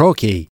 Croaky.